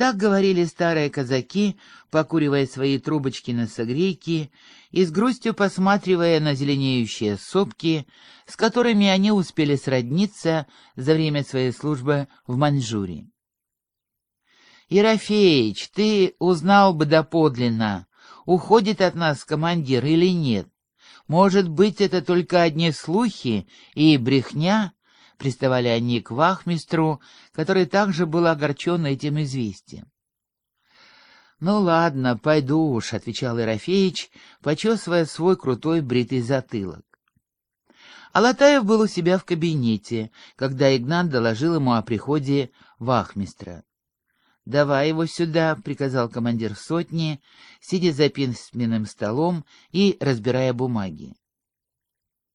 Так говорили старые казаки, покуривая свои трубочки на согрейке и с грустью посматривая на зеленеющие сопки, с которыми они успели сродниться за время своей службы в Маньчжурии. «Ерофеич, ты узнал бы доподлинно, уходит от нас командир или нет. Может быть, это только одни слухи и брехня?» Приставали они к вахмистру, который также был огорчен этим известием. «Ну ладно, пойду уж», — отвечал Ерофеич, почесывая свой крутой бритый затылок. Алатаев был у себя в кабинете, когда Игнат доложил ему о приходе вахмистра. «Давай его сюда», — приказал командир сотни, сидя за письменным столом и разбирая бумаги.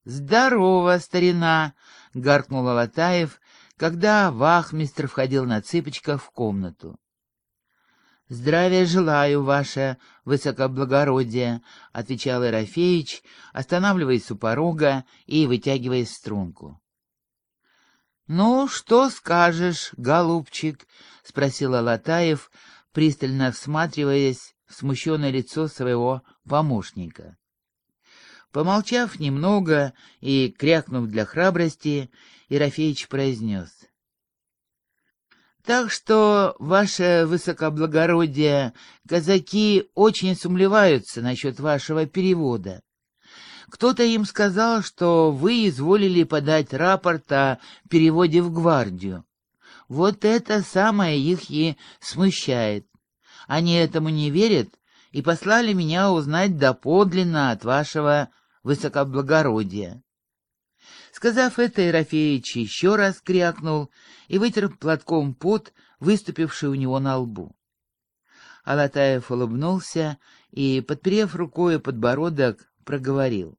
«Здорово, старина!» — гаркнул Алатаев, когда вахмистр входил на цыпочках в комнату. «Здравия желаю, ваше высокоблагородие», — отвечал Ерофеич, останавливаясь у порога и вытягивая струнку. «Ну, что скажешь, голубчик?» — спросил Алатаев, пристально всматриваясь в смущенное лицо своего помощника. Помолчав немного и крякнув для храбрости, Ерофеич произнес. Так что, ваше высокоблагородие, казаки очень сумлеваются насчет вашего перевода. Кто-то им сказал, что вы изволили подать рапорт о переводе в гвардию. Вот это самое их и смущает. Они этому не верят и послали меня узнать доподлинно от вашего высокоблагородия. Сказав это, Ерофеич еще раз крякнул и вытер платком пот, выступивший у него на лбу. Алатаев улыбнулся и, подперев рукой подбородок, проговорил.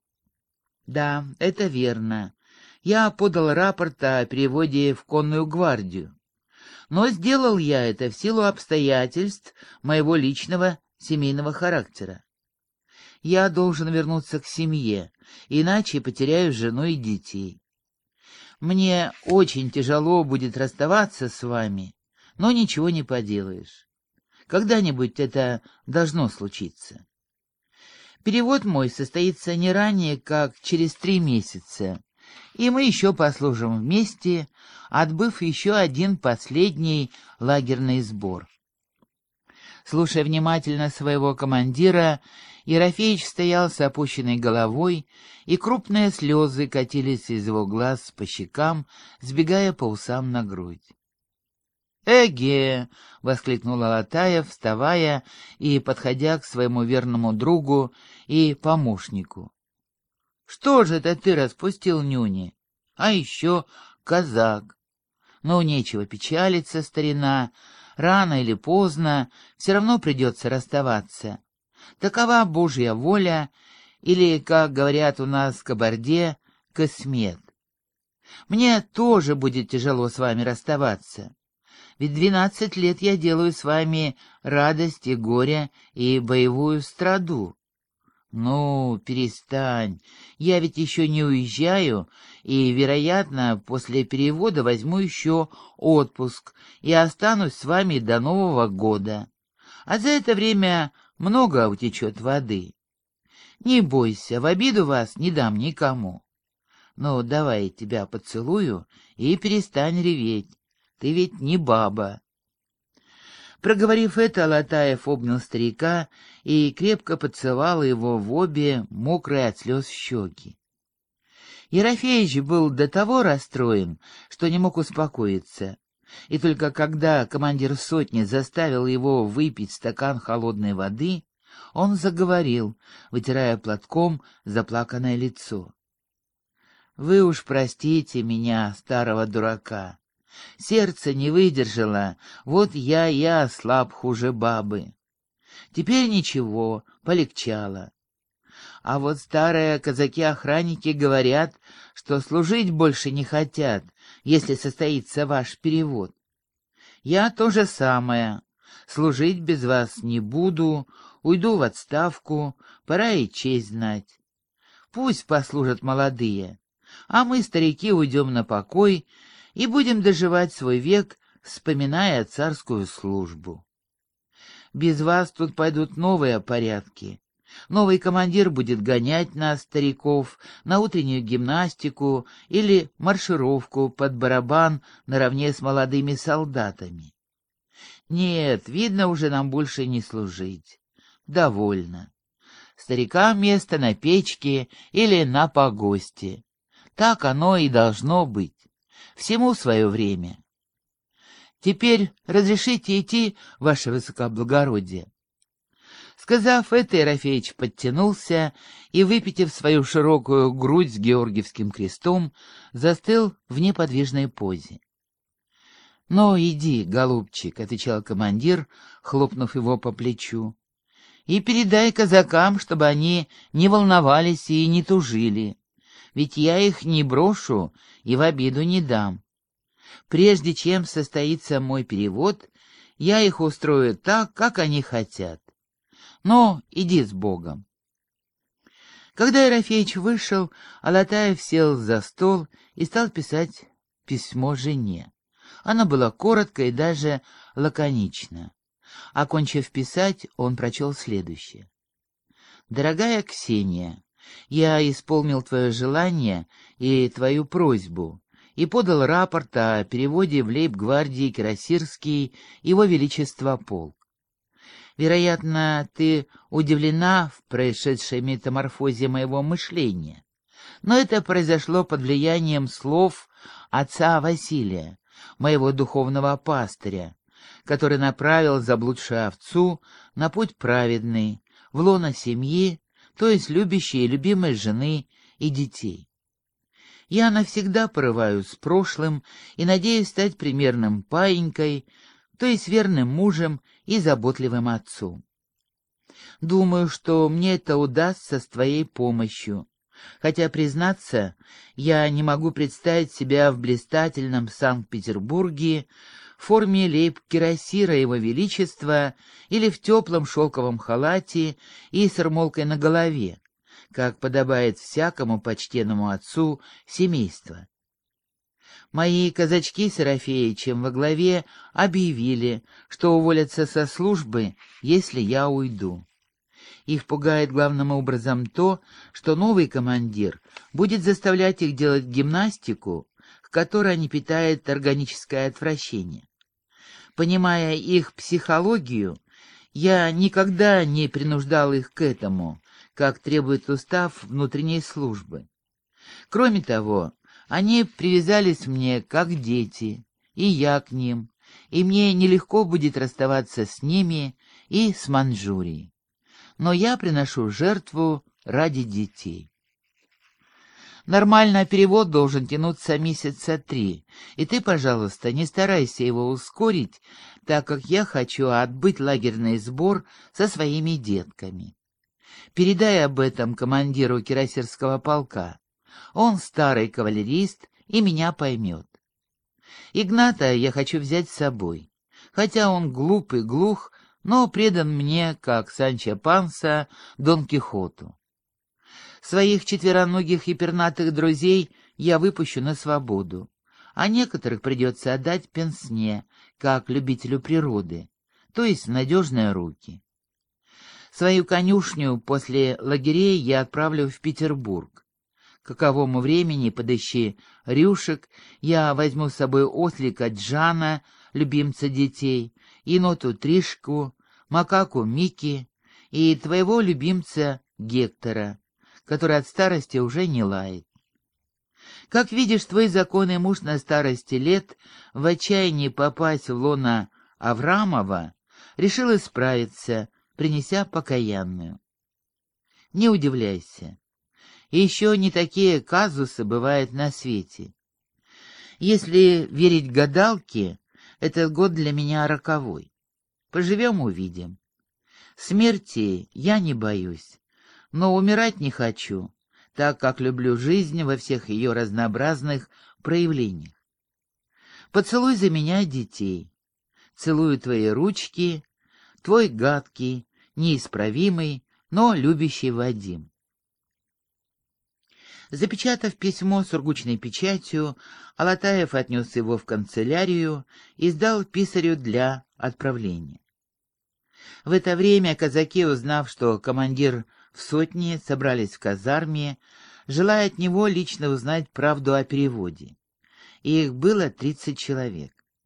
«Да, это верно. Я подал рапорт о переводе в конную гвардию. Но сделал я это в силу обстоятельств моего личного семейного характера. Я должен вернуться к семье, иначе потеряю жену и детей. Мне очень тяжело будет расставаться с вами, но ничего не поделаешь. Когда-нибудь это должно случиться. Перевод мой состоится не ранее, как через три месяца, и мы еще послужим вместе, отбыв еще один последний лагерный сбор. Слушая внимательно своего командира, Ерофеич стоял с опущенной головой, и крупные слезы катились из его глаз по щекам, сбегая по усам на грудь. «Эге!» — воскликнул Алатаев, вставая и подходя к своему верному другу и помощнику. «Что же это ты распустил нюни? А еще казак. Ну, нечего печалиться, старина. Рано или поздно все равно придется расставаться. Такова Божья воля, или, как говорят у нас в Кабарде, космет. Мне тоже будет тяжело с вами расставаться. Ведь двенадцать лет я делаю с вами радость и горе и боевую страду. Ну, перестань, я ведь еще не уезжаю, и, вероятно, после перевода возьму еще отпуск и останусь с вами до Нового года. А за это время много утечет воды. Не бойся, в обиду вас не дам никому. Ну, давай я тебя поцелую и перестань реветь. Ты ведь не баба. Проговорив это, Алатаев обнял старика и крепко поцеловал его в обе мокрые от слез щеки. Ерофеевич был до того расстроен, что не мог успокоиться. И только когда командир сотни заставил его выпить стакан холодной воды, он заговорил, вытирая платком заплаканное лицо. «Вы уж простите меня, старого дурака. Сердце не выдержало, вот я и ослаб хуже бабы. Теперь ничего, полегчало. А вот старые казаки-охранники говорят, что служить больше не хотят, если состоится ваш перевод. Я то же самое. Служить без вас не буду, уйду в отставку, пора и честь знать. Пусть послужат молодые, а мы, старики, уйдем на покой и будем доживать свой век, вспоминая царскую службу. Без вас тут пойдут новые порядки. Новый командир будет гонять нас, стариков, на утреннюю гимнастику или маршировку под барабан наравне с молодыми солдатами. Нет, видно, уже нам больше не служить. Довольно. Старикам место на печке или на погосте. Так оно и должно быть. Всему свое время. Теперь разрешите идти, ваше высокоблагородие. Сказав это, Ерофеич подтянулся и, выпитив свою широкую грудь с георгиевским крестом, застыл в неподвижной позе. — Ну, иди, голубчик, — отвечал командир, хлопнув его по плечу, — и передай казакам, чтобы они не волновались и не тужили, ведь я их не брошу и в обиду не дам. Прежде чем состоится мой перевод, я их устрою так, как они хотят. Но иди с Богом. Когда Ерофеич вышел, Алатаев сел за стол и стал писать письмо жене. Она была коротко и даже лаконична. Окончив писать, он прочел следующее. «Дорогая Ксения, я исполнил твое желание и твою просьбу и подал рапорт о переводе в лейб-гвардии Кирасирский Его Величество полк. Вероятно, ты удивлена в происшедшей метаморфозе моего мышления. Но это произошло под влиянием слов отца Василия, моего духовного пастыря, который направил заблудшую овцу на путь праведный, в лоно семьи, то есть любящей и любимой жены и детей. Я навсегда порываю с прошлым и надеюсь стать примерным паинькой, то есть верным мужем и заботливым отцом. Думаю, что мне это удастся с твоей помощью, хотя, признаться, я не могу представить себя в блистательном Санкт-Петербурге в форме лейб-кирасира Его Величества или в теплом шелковом халате и с армолкой на голове, как подобает всякому почтенному отцу семейства. Мои казачки с Ерофеичем во главе объявили, что уволятся со службы, если я уйду. Их пугает главным образом то, что новый командир будет заставлять их делать гимнастику, к которой они питают органическое отвращение. Понимая их психологию, я никогда не принуждал их к этому, как требует устав внутренней службы. Кроме того, они привязались мне как дети, и я к ним, и мне нелегко будет расставаться с ними и с Манчжурией. Но я приношу жертву ради детей. Нормально перевод должен тянуться месяца три, и ты, пожалуйста, не старайся его ускорить, так как я хочу отбыть лагерный сбор со своими детками. Передай об этом командиру кирасирского полка. Он старый кавалерист и меня поймет. Игната я хочу взять с собой. Хотя он глуп и глух, но предан мне, как Санчо Панса, Дон Кихоту. Своих четвероногих и пернатых друзей я выпущу на свободу, а некоторых придется отдать пенсне, как любителю природы, то есть в надежные руки. Свою конюшню после лагерей я отправлю в Петербург каковому времени подыщи рюшек, я возьму с собой ослика Джана, любимца детей, еноту Тришку, макаку Мики и твоего любимца Гектора, который от старости уже не лает. Как видишь, твой законный муж на старости лет, в отчаянии попасть в лона Аврамова, решил исправиться, принеся покаянную. Не удивляйся. Еще не такие казусы бывают на свете. Если верить гадалке, этот год для меня роковой. Поживем — увидим. Смерти я не боюсь, но умирать не хочу, так как люблю жизнь во всех ее разнообразных проявлениях. Поцелуй за меня детей. Целую твои ручки, твой гадкий, неисправимый, но любящий Вадим. Запечатав письмо сургучной печатью, Алатаев отнес его в канцелярию и сдал писарю для отправления. В это время казаки, узнав, что командир в сотне собрались в казарме, желая от него лично узнать правду о переводе. Их было тридцать человек.